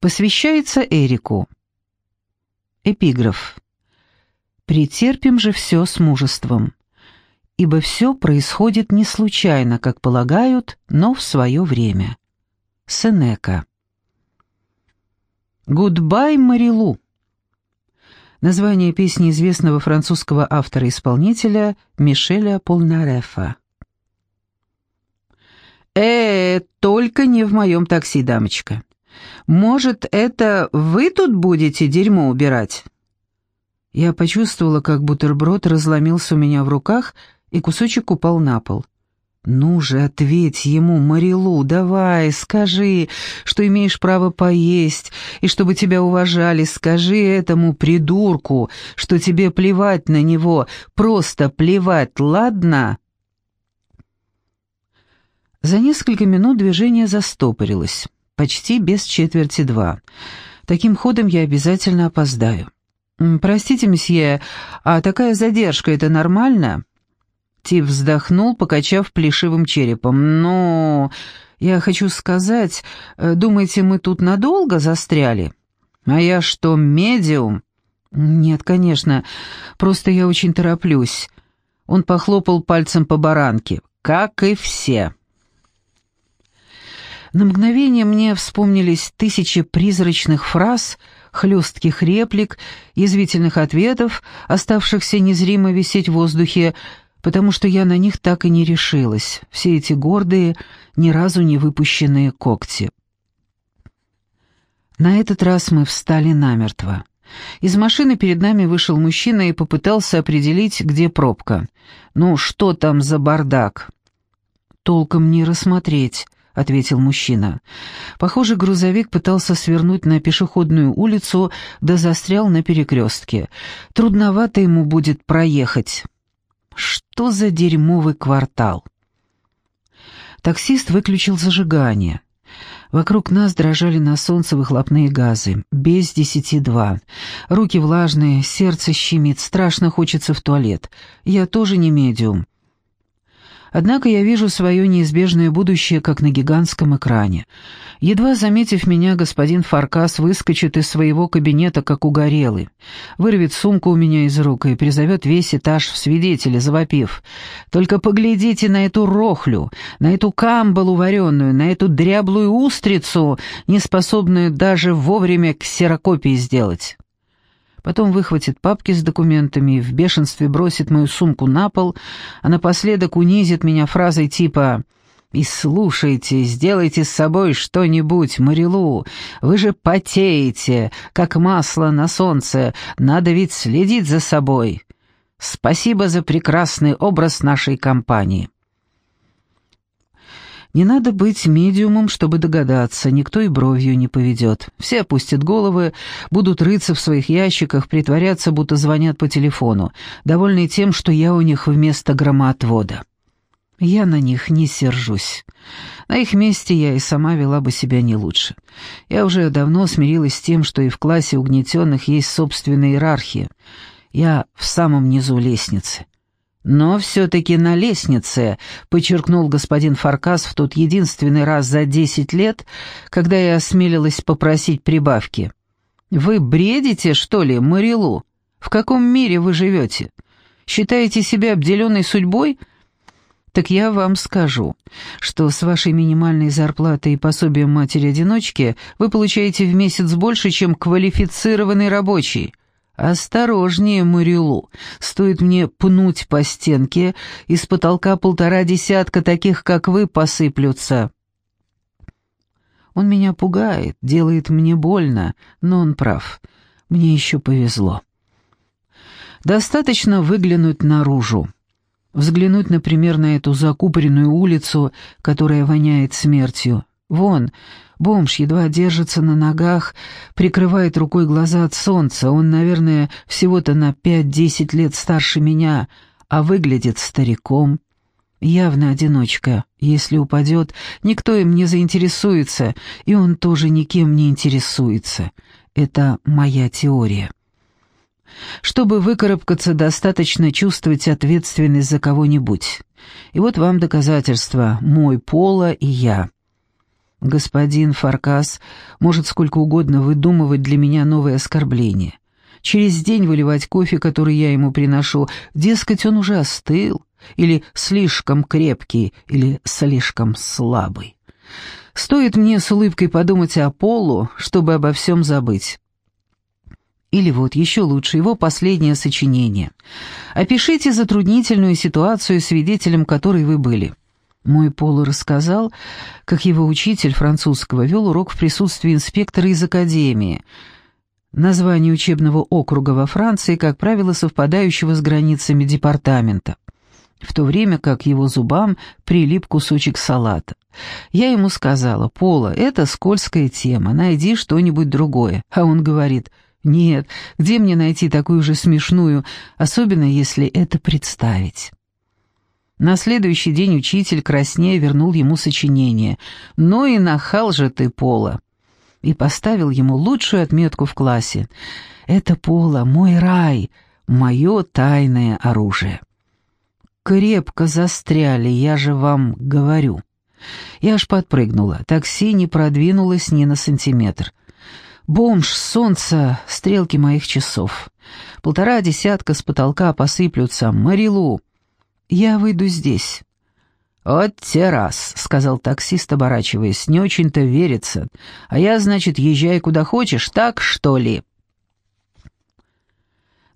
Посвящается Эрику. Эпиграф. «Претерпим же все с мужеством, ибо все происходит не случайно, как полагают, но в свое время». Сенека. «Goodbye, Marylou». Название песни известного французского автора-исполнителя Мишеля Полнарефа. «Э, только не в моем такси, дамочка. Может, это вы тут будете дерьмо убирать?» Я почувствовала, как бутерброд разломился у меня в руках, и кусочек упал на пол. «Ну же, ответь ему, Марилу, давай, скажи, что имеешь право поесть, и чтобы тебя уважали, скажи этому придурку, что тебе плевать на него, просто плевать, ладно?» За несколько минут движение застопорилось, почти без четверти два. Таким ходом я обязательно опоздаю. «Простите, месье, а такая задержка — это нормально?» Тип вздохнул, покачав плешивым черепом. «Ну, я хочу сказать, э, думаете, мы тут надолго застряли? А я что, медиум?» «Нет, конечно, просто я очень тороплюсь». Он похлопал пальцем по баранке. «Как и все». На мгновение мне вспомнились тысячи призрачных фраз, хлестких реплик, язвительных ответов, оставшихся незримо висеть в воздухе, потому что я на них так и не решилась, все эти гордые, ни разу не выпущенные когти. На этот раз мы встали намертво. Из машины перед нами вышел мужчина и попытался определить, где пробка. «Ну, что там за бардак?» «Толком не рассмотреть», — ответил мужчина. Похоже, грузовик пытался свернуть на пешеходную улицу, да застрял на перекрестке. Трудновато ему будет проехать. Что за дерьмовый квартал? Таксист выключил зажигание. Вокруг нас дрожали на солнце выхлопные газы. Без десяти два. Руки влажные, сердце щемит, страшно хочется в туалет. Я тоже не медиум. Однако я вижу свое неизбежное будущее, как на гигантском экране. Едва заметив меня, господин Фаркас выскочит из своего кабинета, как угорелый, вырвет сумку у меня из рук и призовет весь этаж в свидетели, завопив. «Только поглядите на эту рохлю, на эту камбалу вареную, на эту дряблую устрицу, неспособную даже вовремя ксерокопии сделать» потом выхватит папки с документами в бешенстве бросит мою сумку на пол, а напоследок унизит меня фразой типа «И слушайте, сделайте с собой что-нибудь, Марилу, вы же потеете, как масло на солнце, надо ведь следить за собой. Спасибо за прекрасный образ нашей компании». Не надо быть медиумом, чтобы догадаться, никто и бровью не поведет. Все опустят головы, будут рыться в своих ящиках, притворяться, будто звонят по телефону, довольны тем, что я у них вместо громоотвода. Я на них не сержусь. На их месте я и сама вела бы себя не лучше. Я уже давно смирилась с тем, что и в классе угнетенных есть собственная иерархия. Я в самом низу лестницы. «Но все-таки на лестнице», — подчеркнул господин Фаркас в тот единственный раз за десять лет, когда я осмелилась попросить прибавки. «Вы бредите, что ли, Марилу? В каком мире вы живете? Считаете себя обделенной судьбой?» «Так я вам скажу, что с вашей минимальной зарплатой и пособием матери-одиночки вы получаете в месяц больше, чем квалифицированный рабочий». «Осторожнее, Марилу, стоит мне пнуть по стенке, из потолка полтора десятка таких, как вы, посыплются». Он меня пугает, делает мне больно, но он прав. Мне еще повезло. Достаточно выглянуть наружу. Взглянуть, например, на эту закупоренную улицу, которая воняет смертью. Вон, Бомж едва держится на ногах, прикрывает рукой глаза от солнца. Он, наверное, всего-то на пять-десять лет старше меня, а выглядит стариком. Явно одиночка. Если упадет, никто им не заинтересуется, и он тоже никем не интересуется. Это моя теория. Чтобы выкарабкаться, достаточно чувствовать ответственность за кого-нибудь. И вот вам доказательство. Мой Пола и я. Господин Фаркас может сколько угодно выдумывать для меня новые оскорбления. Через день выливать кофе, который я ему приношу, дескать, он уже остыл, или слишком крепкий, или слишком слабый. Стоит мне с улыбкой подумать о Полу, чтобы обо всем забыть. Или вот еще лучше его последнее сочинение. Опишите затруднительную ситуацию, свидетелем которой вы были. Мой Полу рассказал, как его учитель французского вел урок в присутствии инспектора из академии. Название учебного округа во Франции, как правило, совпадающего с границами департамента в то время как его зубам прилип кусочек салата. Я ему сказала, «Пола, это скользкая тема, найди что-нибудь другое». А он говорит, «Нет, где мне найти такую же смешную, особенно если это представить?» На следующий день учитель краснея вернул ему сочинение. «Ну и нахал же ты, Пола!» И поставил ему лучшую отметку в классе. «Это, Пола, мой рай, мое тайное оружие» крепко застряли, я же вам говорю». Я аж подпрыгнула, такси не продвинулось ни на сантиметр. Бомж, солнце, стрелки моих часов. Полтора десятка с потолка посыплются. Марилу, я выйду здесь. «Вот те раз», — сказал таксист, оборачиваясь, — «не очень-то верится. А я, значит, езжай куда хочешь, так что ли?»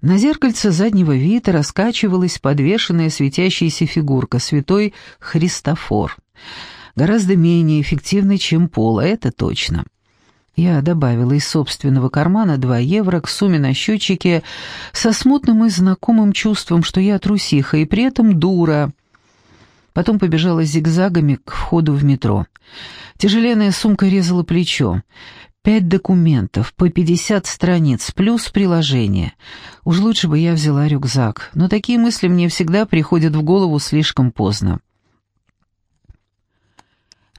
На зеркальце заднего вида раскачивалась подвешенная светящаяся фигурка, святой Христофор. Гораздо менее эффективный, чем Пола, это точно. Я добавила из собственного кармана 2 евро к сумме на счетчике со смутным и знакомым чувством, что я трусиха и при этом дура. Потом побежала зигзагами к входу в метро. Тяжеленная сумка резала плечо. Пять документов, по пятьдесят страниц, плюс приложение. Уж лучше бы я взяла рюкзак, но такие мысли мне всегда приходят в голову слишком поздно.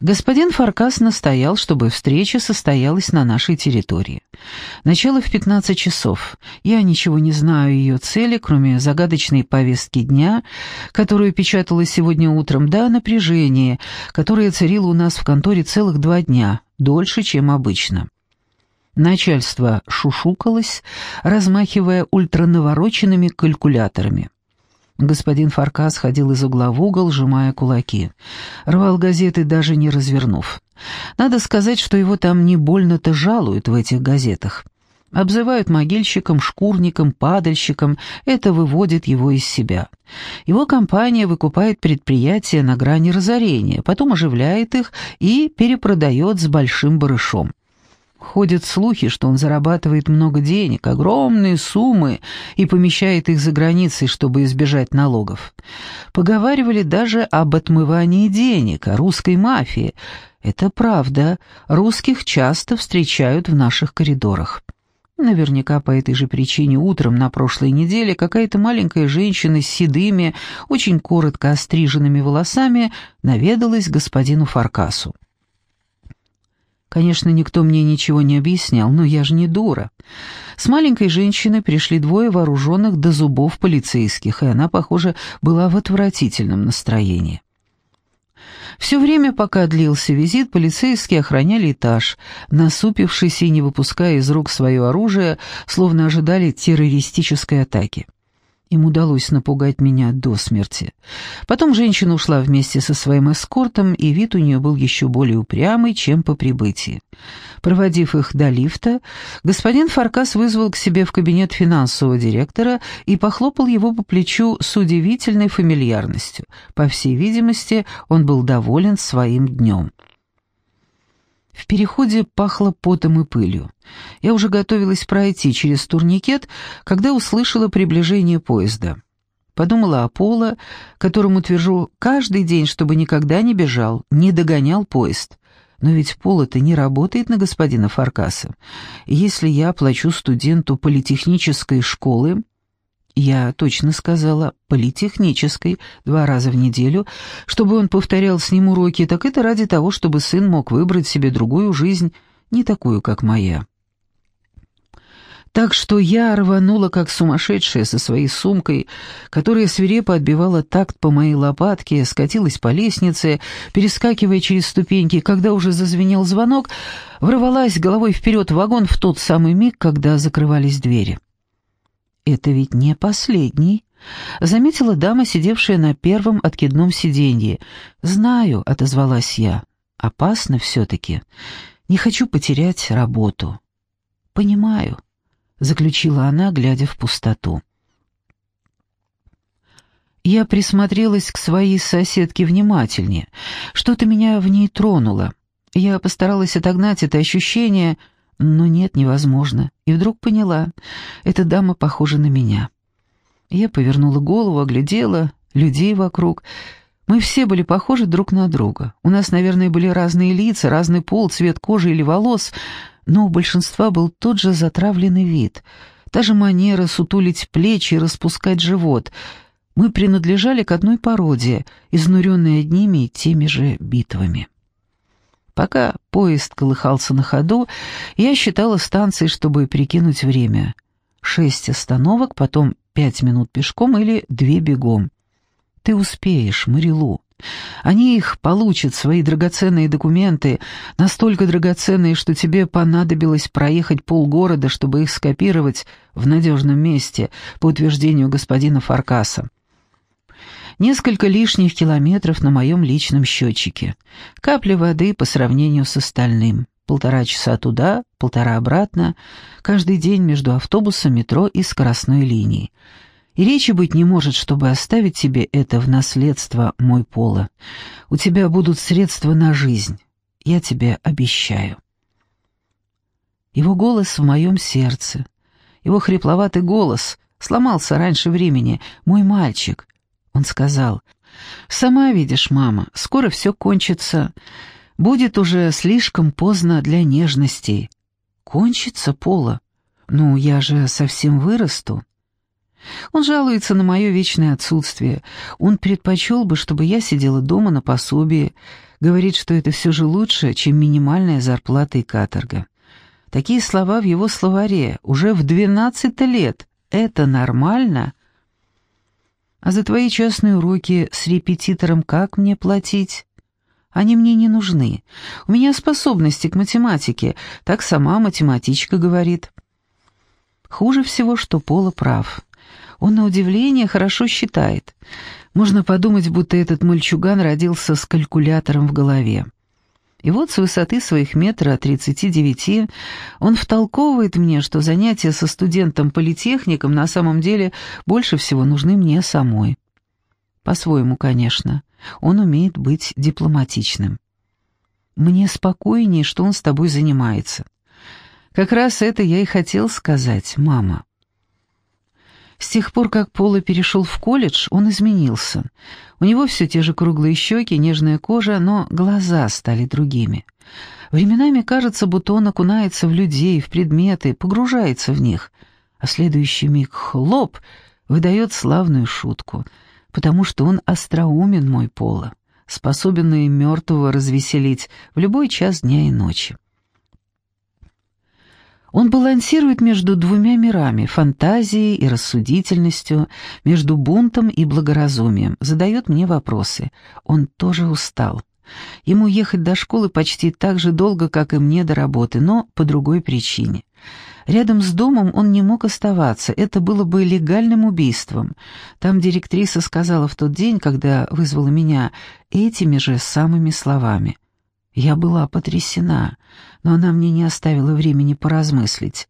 Господин Фаркас настоял, чтобы встреча состоялась на нашей территории. Начало в 15 часов. Я ничего не знаю ее цели, кроме загадочной повестки дня, которую печатала сегодня утром, да напряжение, которое царило у нас в конторе целых два дня, дольше, чем обычно. Начальство шушукалось, размахивая ультранавороченными калькуляторами. Господин Фаркас ходил из угла в угол, сжимая кулаки. Рвал газеты, даже не развернув. Надо сказать, что его там не больно-то жалуют в этих газетах. Обзывают могильщиком, шкурником, падальщиком. Это выводит его из себя. Его компания выкупает предприятия на грани разорения, потом оживляет их и перепродает с большим барышом. Ходят слухи, что он зарабатывает много денег, огромные суммы, и помещает их за границей, чтобы избежать налогов. Поговаривали даже об отмывании денег, о русской мафии. Это правда, русских часто встречают в наших коридорах. Наверняка по этой же причине утром на прошлой неделе какая-то маленькая женщина с седыми, очень коротко остриженными волосами наведалась господину Фаркасу. Конечно, никто мне ничего не объяснял, но я же не дура. С маленькой женщиной пришли двое вооруженных до зубов полицейских, и она, похоже, была в отвратительном настроении. Все время, пока длился визит, полицейские охраняли этаж, насупившись и не выпуская из рук свое оружие, словно ожидали террористической атаки. Им удалось напугать меня до смерти. Потом женщина ушла вместе со своим эскортом, и вид у нее был еще более упрямый, чем по прибытии. Проводив их до лифта, господин Фаркас вызвал к себе в кабинет финансового директора и похлопал его по плечу с удивительной фамильярностью. По всей видимости, он был доволен своим днем. В переходе пахло потом и пылью. Я уже готовилась пройти через турникет, когда услышала приближение поезда. Подумала о Поло, которому твержу каждый день, чтобы никогда не бежал, не догонял поезд. Но ведь Пола-то не работает на господина Фаркаса. если я плачу студенту политехнической школы, я точно сказала политехнической два раза в неделю, чтобы он повторял с ним уроки, так это ради того, чтобы сын мог выбрать себе другую жизнь, не такую, как моя. Так что я рванула, как сумасшедшая, со своей сумкой, которая свирепо отбивала такт по моей лопатке, скатилась по лестнице, перескакивая через ступеньки, когда уже зазвенел звонок, ворвалась головой вперед в вагон в тот самый миг, когда закрывались двери. «Это ведь не последний», — заметила дама, сидевшая на первом откидном сиденье. «Знаю», — отозвалась я. «Опасно все-таки. Не хочу потерять работу». «Понимаю» заключила она, глядя в пустоту. Я присмотрелась к своей соседке внимательнее. Что-то меня в ней тронуло. Я постаралась отогнать это ощущение, но нет, невозможно. И вдруг поняла, эта дама похожа на меня. Я повернула голову, оглядела людей вокруг. Мы все были похожи друг на друга. У нас, наверное, были разные лица, разный пол, цвет кожи или волос — но у большинства был тот же затравленный вид, та же манера сутулить плечи и распускать живот. Мы принадлежали к одной породе, изнуренной одними и теми же битвами. Пока поезд колыхался на ходу, я считала станции, чтобы прикинуть время. Шесть остановок, потом пять минут пешком или две бегом. «Ты успеешь, Марилу», они их получат, свои драгоценные документы, настолько драгоценные, что тебе понадобилось проехать полгорода, чтобы их скопировать в надежном месте, по утверждению господина Фаркаса. Несколько лишних километров на моем личном счетчике. Капля воды по сравнению с остальным. Полтора часа туда, полтора обратно, каждый день между автобусом, метро и скоростной линией. И речи быть не может, чтобы оставить тебе это в наследство, мой Пола. У тебя будут средства на жизнь. Я тебе обещаю. Его голос в моем сердце. Его хрипловатый голос сломался раньше времени. «Мой мальчик», — он сказал. «Сама видишь, мама, скоро все кончится. Будет уже слишком поздно для нежностей». «Кончится, Пола? Ну, я же совсем вырасту». Он жалуется на мое вечное отсутствие. Он предпочел бы, чтобы я сидела дома на пособии. Говорит, что это все же лучше, чем минимальная зарплата и каторга. Такие слова в его словаре уже в двенадцать лет. Это нормально? А за твои частные уроки с репетитором как мне платить? Они мне не нужны. У меня способности к математике, так сама математичка говорит. Хуже всего, что Пола прав. Он, на удивление, хорошо считает. Можно подумать, будто этот мальчуган родился с калькулятором в голове. И вот с высоты своих метра тридцати девяти он втолковывает мне, что занятия со студентом-политехником на самом деле больше всего нужны мне самой. По-своему, конечно. Он умеет быть дипломатичным. Мне спокойнее, что он с тобой занимается. Как раз это я и хотел сказать, мама. С тех пор, как Пола перешел в колледж, он изменился. У него все те же круглые щеки, нежная кожа, но глаза стали другими. Временами кажется, будто он окунается в людей, в предметы, погружается в них, а следующий миг хлоп выдает славную шутку, потому что он остроумен, мой Пола, способен мертвого развеселить в любой час дня и ночи. Он балансирует между двумя мирами, фантазией и рассудительностью, между бунтом и благоразумием, задает мне вопросы. Он тоже устал. Ему ехать до школы почти так же долго, как и мне до работы, но по другой причине. Рядом с домом он не мог оставаться, это было бы легальным убийством. Там директриса сказала в тот день, когда вызвала меня, этими же самыми словами. Я была потрясена, но она мне не оставила времени поразмыслить.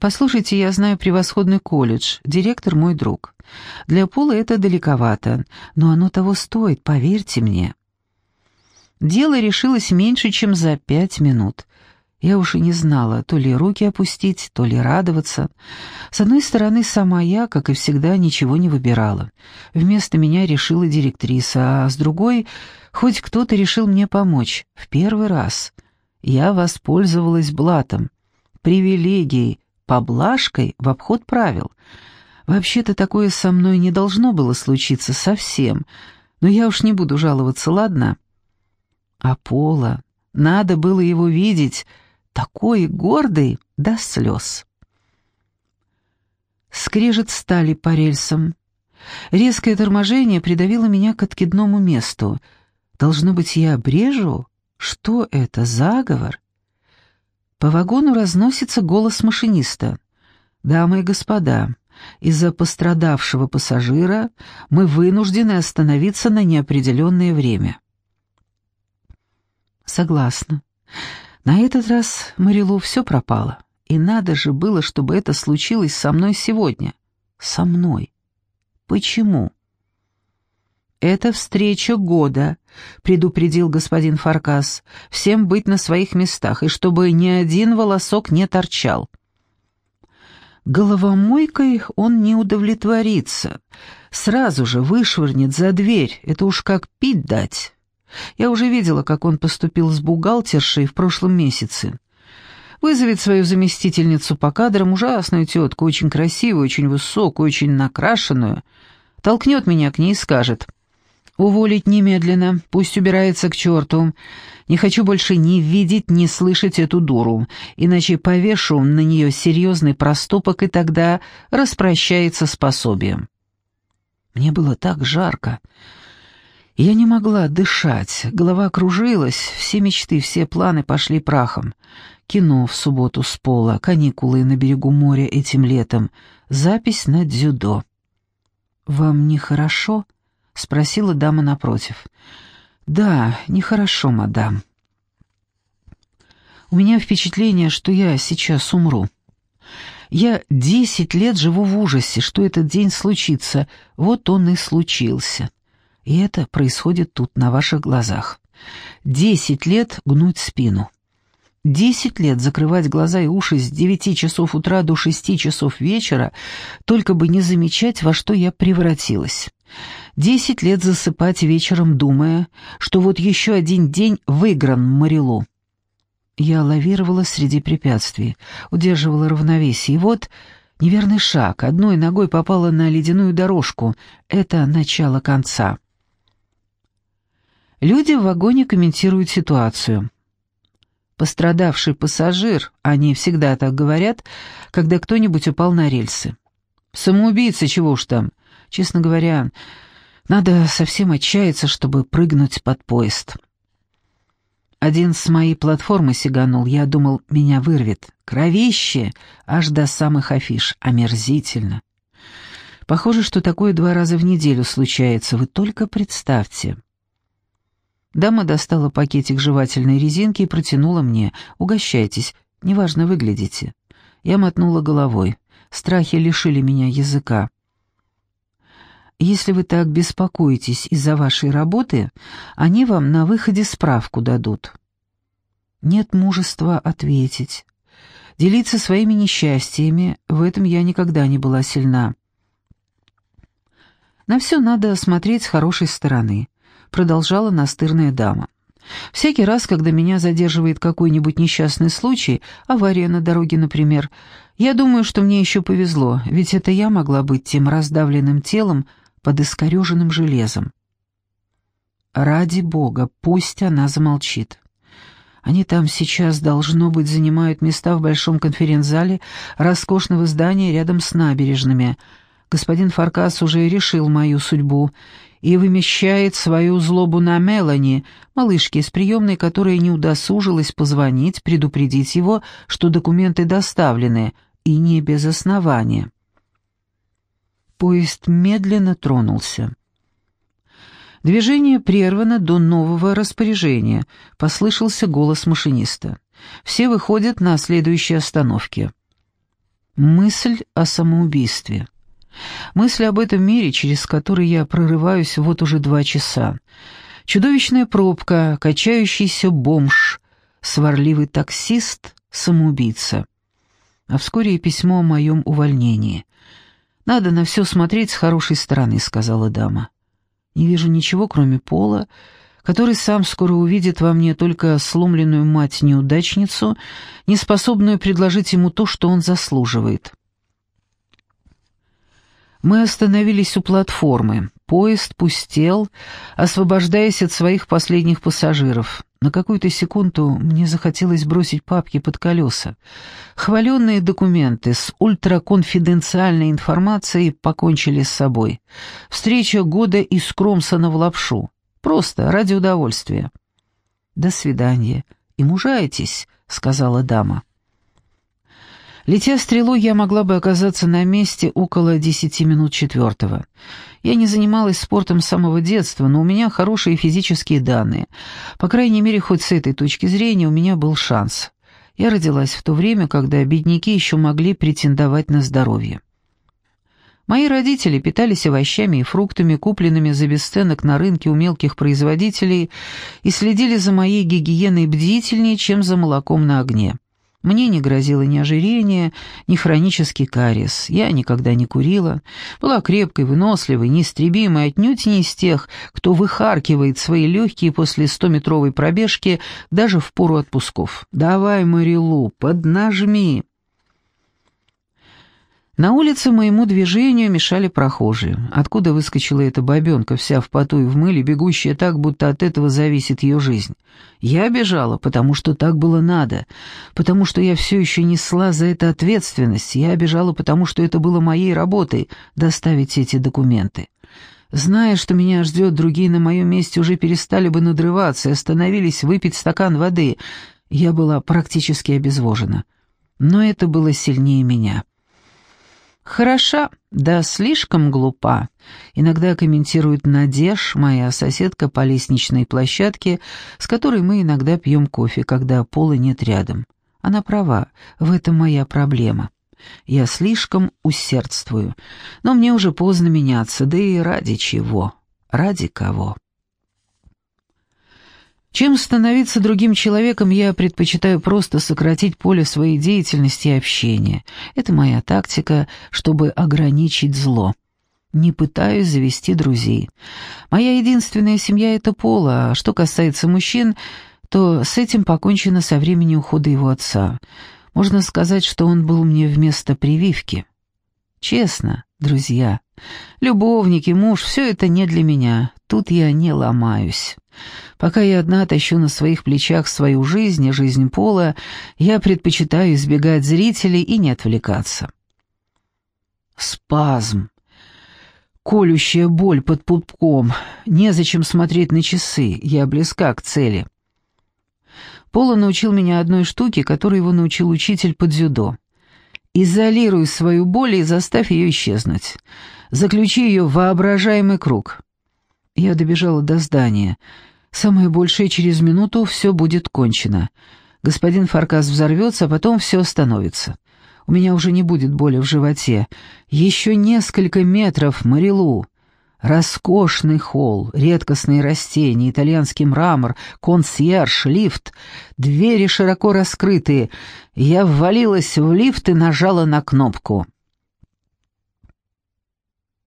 «Послушайте, я знаю превосходный колледж, директор мой друг. Для Пола это далековато, но оно того стоит, поверьте мне». Дело решилось меньше, чем за пять минут. Я уж и не знала, то ли руки опустить, то ли радоваться. С одной стороны, сама я, как и всегда, ничего не выбирала. Вместо меня решила директриса, а с другой, хоть кто-то решил мне помочь. В первый раз. Я воспользовалась блатом. Привилегией, поблажкой в обход правил. Вообще-то такое со мной не должно было случиться совсем, но я уж не буду жаловаться, ладно? А Пола, надо было его видеть, такой гордый до слез. скрежет стали по рельсам. Резкое торможение придавило меня к откидному месту. Должно быть, я брежу? Что это, заговор? По вагону разносится голос машиниста. «Дамы и господа, из-за пострадавшего пассажира мы вынуждены остановиться на неопределенное время». Согласна. На этот раз Марилу все пропало. И надо же было, чтобы это случилось со мной сегодня. Со мной. Почему? «Это встреча года», — предупредил господин Фаркас. «Всем быть на своих местах, и чтобы ни один волосок не торчал». Головомойкой он не удовлетворится. Сразу же вышвырнет за дверь, это уж как пить дать. Я уже видела, как он поступил с бухгалтершей в прошлом месяце. Вызовет свою заместительницу по кадрам, ужасную тетку, очень красивую, очень высокую, очень накрашенную, толкнет меня к ней и скажет «Уволить немедленно, пусть убирается к черту. Не хочу больше ни видеть, ни слышать эту дуру, иначе повешу на нее серьезный проступок, и тогда распрощается с пособием». Мне было так жарко, я не могла дышать, голова кружилась, все мечты, все планы пошли прахом. Кино в субботу с пола, каникулы на берегу моря этим летом, запись на дзюдо. «Вам нехорошо?» — спросила дама напротив. «Да, нехорошо, мадам. У меня впечатление, что я сейчас умру. Я десять лет живу в ужасе, что этот день случится, вот он и случился». И это происходит тут, на ваших глазах. Десять лет гнуть спину. Десять лет закрывать глаза и уши с девяти часов утра до шести часов вечера, только бы не замечать, во что я превратилась. Десять лет засыпать вечером, думая, что вот еще один день выигран Марилу. Я лавировала среди препятствий, удерживала равновесие, и вот неверный шаг, одной ногой попала на ледяную дорожку. Это начало конца. Люди в вагоне комментируют ситуацию. Пострадавший пассажир, они всегда так говорят, когда кто-нибудь упал на рельсы. Самоубийца, чего уж там. Честно говоря, надо совсем отчаяться, чтобы прыгнуть под поезд. Один с моей платформы сиганул, я думал, меня вырвет. Кровище, аж до самых афиш, омерзительно. Похоже, что такое два раза в неделю случается, вы только представьте. Дама достала пакетик жевательной резинки и протянула мне. «Угощайтесь, неважно выглядите». Я мотнула головой. Страхи лишили меня языка. «Если вы так беспокоитесь из-за вашей работы, они вам на выходе справку дадут». Нет мужества ответить. Делиться своими несчастьями, в этом я никогда не была сильна. На все надо смотреть с хорошей стороны продолжала настырная дама. Всякий раз, когда меня задерживает какой-нибудь несчастный случай, авария на дороге, например, я думаю, что мне еще повезло, ведь это я могла быть тем раздавленным телом под искореженным железом. Ради бога, пусть она замолчит. Они там сейчас, должно быть, занимают места в большом конференц-зале роскошного здания рядом с набережными. Господин Фаркас уже решил мою судьбу, и вымещает свою злобу на Мелани, малышке из приемной, которая не удосужилась позвонить, предупредить его, что документы доставлены, и не без основания. Поезд медленно тронулся. Движение прервано до нового распоряжения, послышался голос машиниста. Все выходят на следующей остановке. Мысль о самоубийстве. Мысль об этом мире, через который я прорываюсь вот уже два часа. Чудовищная пробка, качающийся бомж, сварливый таксист, самоубийца. А вскоре и письмо о моем увольнении. «Надо на все смотреть с хорошей стороны», — сказала дама. «Не вижу ничего, кроме Пола, который сам скоро увидит во мне только сломленную мать-неудачницу, неспособную предложить ему то, что он заслуживает». Мы остановились у платформы. Поезд пустел, освобождаясь от своих последних пассажиров. На какую-то секунду мне захотелось бросить папки под колеса. Хваленные документы с ультраконфиденциальной информацией покончили с собой. Встреча года из Кромсона в лапшу. Просто ради удовольствия. «До свидания. И мужайтесь», — сказала дама. Летя стрелой, я могла бы оказаться на месте около десяти минут четвертого. Я не занималась спортом с самого детства, но у меня хорошие физические данные. По крайней мере, хоть с этой точки зрения у меня был шанс. Я родилась в то время, когда бедняки еще могли претендовать на здоровье. Мои родители питались овощами и фруктами, купленными за бесценок на рынке у мелких производителей, и следили за моей гигиеной бдительнее, чем за молоком на огне. Мне не грозило ни ожирение, ни хронический кариес. Я никогда не курила, была крепкой, выносливой, неистребимой, отнюдь не из тех, кто выхаркивает свои легкие после стометровой пробежки даже в пору отпусков. «Давай, Марилу, поднажми!» На улице моему движению мешали прохожие. Откуда выскочила эта бабенка, вся в поту и в мыле, бегущая так, будто от этого зависит ее жизнь? Я бежала, потому что так было надо, потому что я все еще несла за это ответственность. Я бежала, потому что это было моей работой — доставить эти документы. Зная, что меня ждет, другие на моем месте уже перестали бы надрываться и остановились выпить стакан воды. Я была практически обезвожена. Но это было сильнее меня. «Хороша, да слишком глупа», — иногда комментирует Надеж, моя соседка по лестничной площадке, с которой мы иногда пьем кофе, когда пола нет рядом. Она права, в этом моя проблема. Я слишком усердствую, но мне уже поздно меняться, да и ради чего, ради кого. Чем становиться другим человеком, я предпочитаю просто сократить поле своей деятельности и общения. Это моя тактика, чтобы ограничить зло. Не пытаюсь завести друзей. Моя единственная семья — это Пола, а что касается мужчин, то с этим покончено со времени ухода его отца. Можно сказать, что он был мне вместо прививки. Честно, друзья, любовники, муж — все это не для меня. Тут я не ломаюсь. Пока я одна тащу на своих плечах свою жизнь и жизнь Пола, я предпочитаю избегать зрителей и не отвлекаться. Спазм. Колющая боль под пупком. Незачем смотреть на часы, я близка к цели. Пола научил меня одной штуке, которой его научил учитель по дзюдо. Изолируй свою боль и заставь ее исчезнуть. Заключи ее в воображаемый круг. Я добежала до здания. Самое большее через минуту все будет кончено. Господин Фаркас взорвется, а потом все остановится. У меня уже не будет боли в животе. Еще несколько метров, Марилу. Роскошный холл, редкостные растения, итальянский мрамор, консьерж, лифт, двери широко раскрытые. Я ввалилась в лифт и нажала на кнопку.